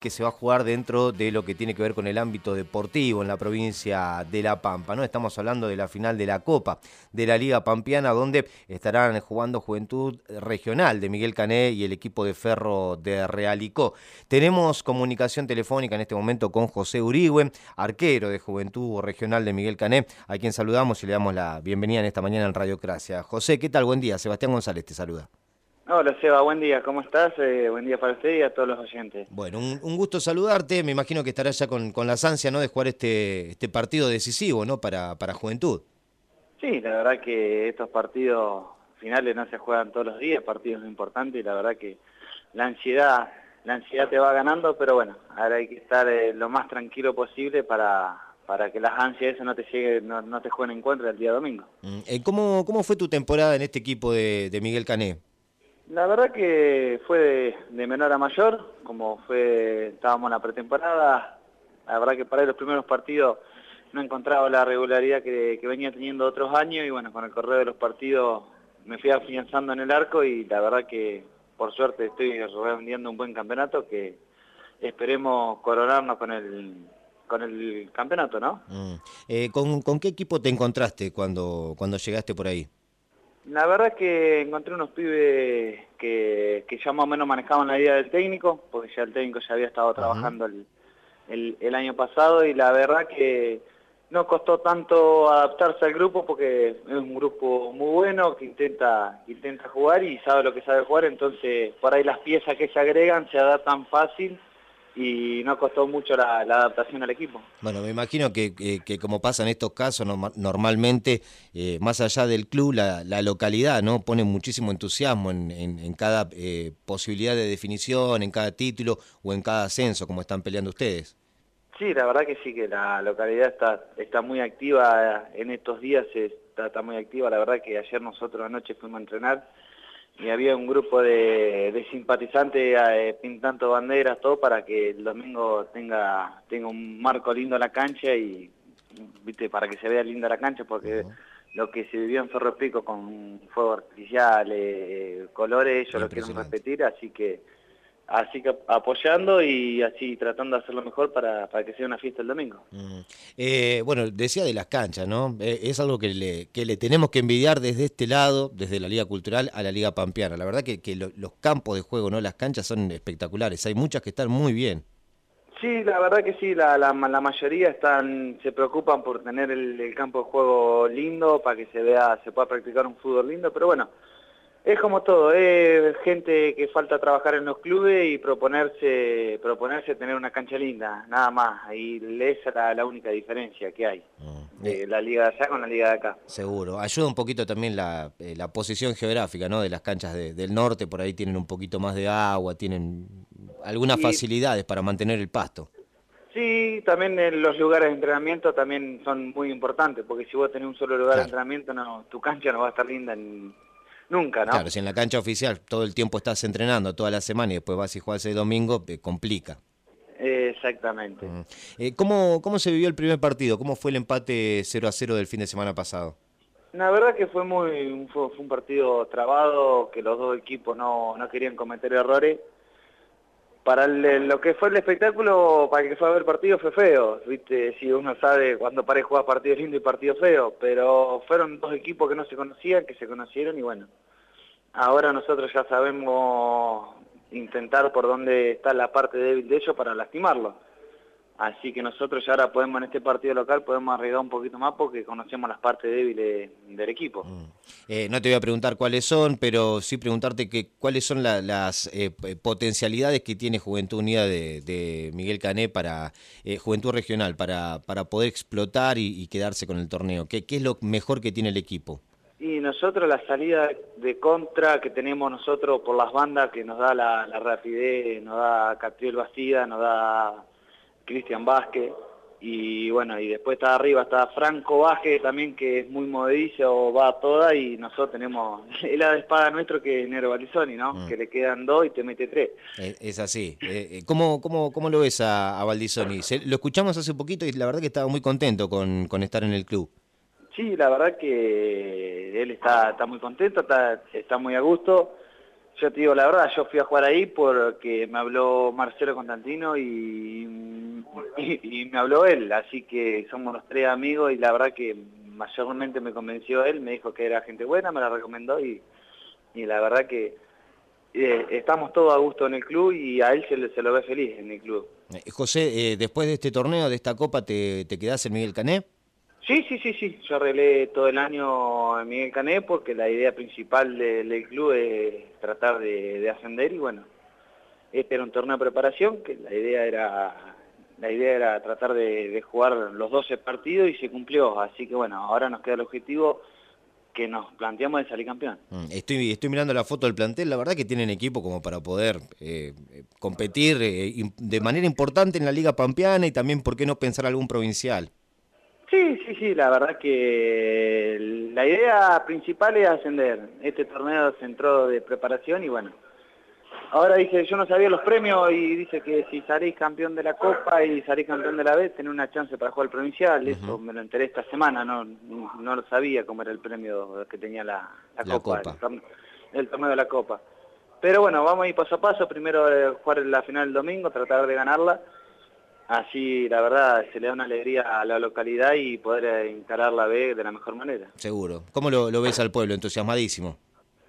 que se va a jugar dentro de lo que tiene que ver con el ámbito deportivo en la provincia de La Pampa. ¿no? Estamos hablando de la final de la Copa de la Liga Pampeana, donde estarán jugando Juventud Regional de Miguel Cané y el equipo de Ferro de Realicó. Tenemos comunicación telefónica en este momento con José Urigüe, arquero de Juventud Regional de Miguel Cané, a quien saludamos y le damos la bienvenida en esta mañana en Radiocracia. José, ¿qué tal? Buen día. Sebastián González te saluda. Hola Seba, buen día, ¿cómo estás? Eh, buen día para usted y a todos los oyentes. Bueno, un, gusto saludarte, me imagino que estarás ya con, con las ansias ¿no? de jugar este, este partido decisivo ¿no? para, para Juventud. Sí, la verdad que estos partidos finales no se juegan todos los días, partidos importantes y la verdad que la ansiedad, la ansiedad te va ganando, pero bueno, ahora hay que estar eh, lo más tranquilo posible para, para que las ansias no te lleguen, no, te jueguen en contra el día domingo. Mm, eh, ¿Cómo, ¿Cómo fue tu temporada en este equipo de, de Miguel Cané? La verdad que fue de, menor a mayor, como fue estábamos en la pretemporada, la verdad que para los primeros partidos no encontraba la regularidad que, venía teniendo otros años y bueno, con el correo de los partidos me fui afianzando en el arco y la verdad que por suerte estoy vendiendo un buen campeonato que esperemos coronarnos con el con el campeonato, ¿no? Mm. Eh, ¿con, ¿con, qué equipo te encontraste cuando, cuando llegaste por ahí? La verdad es que encontré unos pibes que, ya más o menos manejaban la idea del técnico, porque ya el técnico ya había estado trabajando el, año pasado y la verdad que no costó tanto adaptarse al grupo porque es un grupo muy bueno que intenta, intenta jugar y sabe lo que sabe jugar, entonces por ahí las piezas que se agregan se adaptan fácil y no costó mucho la, adaptación al equipo. Bueno, me imagino que, como pasa en estos casos, normalmente, eh, más allá del club, la, localidad no pone muchísimo entusiasmo en, cada eh, posibilidad de definición, en cada título o en cada ascenso, como están peleando ustedes. Sí, la verdad que sí, que la localidad está, está muy activa en estos días, está, está muy activa. La verdad que ayer nosotros anoche fuimos a entrenar y había un grupo de, simpatizantes eh, pintando banderas, todo para que el domingo tenga, tenga un marco lindo en la cancha y viste para que se vea linda la cancha, porque lo que se vivió en Ferro Pico con fuego artificial, eh, colores, ellos lo quieren repetir, así que Así que apoyando y así tratando de hacerlo mejor para, que sea una fiesta el domingo. Mm. Eh, bueno, decía de las canchas, ¿no? Eh, es algo que le, que le tenemos que envidiar desde este lado, desde la Liga Cultural a la Liga Pampeana. La verdad que, que los campos de juego, ¿no? Las canchas son espectaculares. Hay muchas que están muy bien. Sí, la verdad que sí, la, la, mayoría están, se preocupan por tener el, el campo de juego lindo, para que se vea, se pueda practicar un fútbol lindo, pero bueno, es como todo, es gente que falta trabajar en los clubes y proponerse proponerse tener una cancha linda, nada más. Ahí esa es la, única diferencia que hay mm. de la liga de allá con la liga de acá. Seguro. Ayuda un poquito también la, eh, posición geográfica ¿no? de las canchas del norte, por ahí tienen un poquito más de agua, tienen algunas facilidades para mantener el pasto. Sí, también los lugares de entrenamiento también son muy importantes, porque si vos tenés un solo lugar de entrenamiento, no, tu cancha no va a estar linda en nunca, ¿no? Claro, si en la cancha oficial todo el tiempo estás entrenando toda la semana y después vas y juegas el domingo, te complica. Exactamente. Eh, ¿cómo, ¿Cómo se vivió el primer partido? ¿Cómo fue el empate 0 a 0 del fin de semana pasado? La verdad que fue muy fue, un partido trabado, que los dos equipos no, no querían cometer errores. Para lo que fue el espectáculo, para que fue a ver partido fue feo, ¿viste? Si uno sabe cuando pare jugar partidos lindos y partidos feos, pero fueron dos equipos que no se conocían, que se conocieron y bueno, ahora nosotros ya sabemos intentar por dónde está la parte débil de ellos para lastimarlo. Así que nosotros ya ahora podemos en este partido local podemos arriesgar un poquito más porque conocemos las partes débiles del equipo. Mm. Eh, no te voy a preguntar cuáles son, pero sí preguntarte que, cuáles son las eh, potencialidades que tiene Juventud Unida de, Miguel Cané para eh, Juventud Regional, para, para poder explotar y, quedarse con el torneo. ¿Qué, ¿Qué es lo mejor que tiene el equipo? Y nosotros la salida de contra que tenemos nosotros por las bandas que nos da la, rapidez, nos da Catriel Bastida, nos da Cristian Vázquez, y bueno, y después está arriba, está Franco Vázquez también, que es muy movedizo, va a toda, y nosotros tenemos la de espada nuestro que es Nero Balizoni, ¿no? Mm. Que le quedan dos y te mete tres. Es, así. Eh, eh, ¿cómo, cómo, cómo, lo ves a, a Baldisoni? lo escuchamos hace poquito y la verdad que estaba muy contento con, con estar en el club. Sí, la verdad que él está, está muy contento, está, está muy a gusto Yo te digo la verdad, yo fui a jugar ahí porque me habló Marcelo Constantino y, me habló él, así que somos los tres amigos y la verdad que mayormente me convenció él, me dijo que era gente buena, me la recomendó y, y la verdad que eh, estamos todos a gusto en el club y a él se, se lo ve feliz en el club. Eh, José, eh, después de este torneo, de esta copa, ¿te, te quedás en Miguel Cané? Sí, sí, sí, sí. Yo arreglé todo el año en Miguel Cané porque la idea principal del club es tratar de, ascender y bueno, este era un torneo de preparación que la idea era la idea era tratar de, jugar los 12 partidos y se cumplió. Así que bueno, ahora nos queda el objetivo que nos planteamos de salir campeón. Mm, estoy, estoy mirando la foto del plantel, la verdad que tienen equipo como para poder eh, competir eh, de manera importante en la Liga Pampeana y también, ¿por qué no pensar algún provincial? Sí, sí, sí, la verdad que la idea principal es ascender. Este torneo se entró de preparación y bueno, ahora dice, yo no sabía los premios y dice que si salís campeón de la Copa y salís campeón de la B, tenés una chance para jugar el provincial. Eso me lo enteré esta semana, no, no lo sabía cómo era el premio que tenía la, Copa, El, torneo de la Copa. Pero bueno, vamos a ir paso a paso. Primero eh, jugar la final el domingo, tratar de ganarla Así, la verdad, se le da una alegría a la localidad y poder eh, encarar la B de la mejor manera. Seguro. ¿Cómo lo, ves al pueblo? ¿Entusiasmadísimo?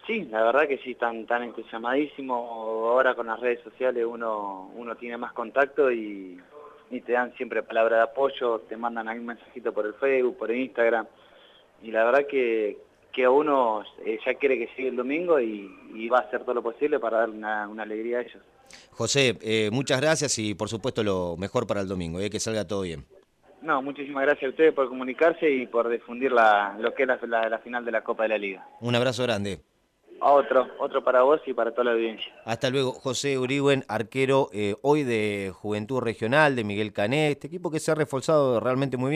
Sí, la verdad que sí, tan, tan entusiasmadísimo. Ahora con las redes sociales uno, uno tiene más contacto y, te dan siempre palabra de apoyo, te mandan algún mensajito por el Facebook, por el Instagram. Y la verdad que, que uno eh, ya quiere que llegue el domingo y, va a hacer todo lo posible para dar una, alegría a ellos. José, eh, muchas gracias y por supuesto lo mejor para el domingo, eh, que salga todo bien. No, muchísimas gracias a ustedes por comunicarse y por difundir la, lo que es la, la, final de la Copa de la Liga. Un abrazo grande. Otro, otro para vos y para toda la audiencia. Hasta luego, José Uriben, arquero hoy de Juventud Regional, de Miguel Cané, este equipo que se ha reforzado realmente muy bien.